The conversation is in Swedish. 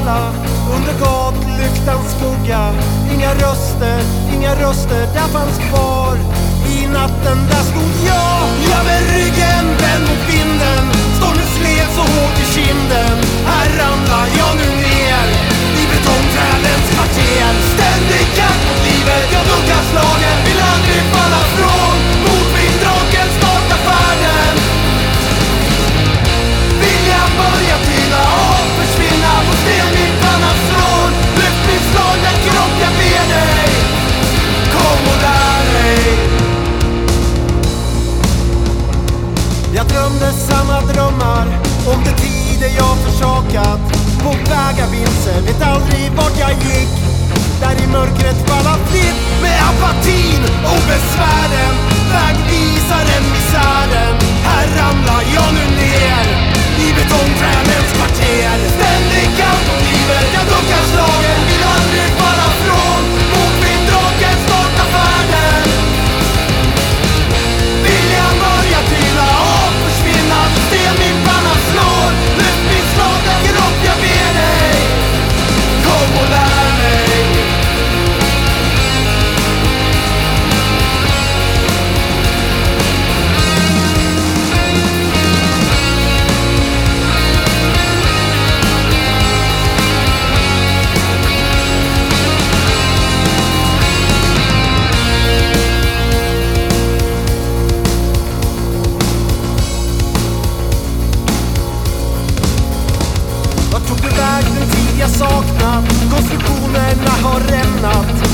alla under gatlyktans skugga. Inga röster, inga röster där fanns kvar. I natten där stod jag, jag med ryggen vänd mot jag jag saknat Konstruktionerna har rämnat.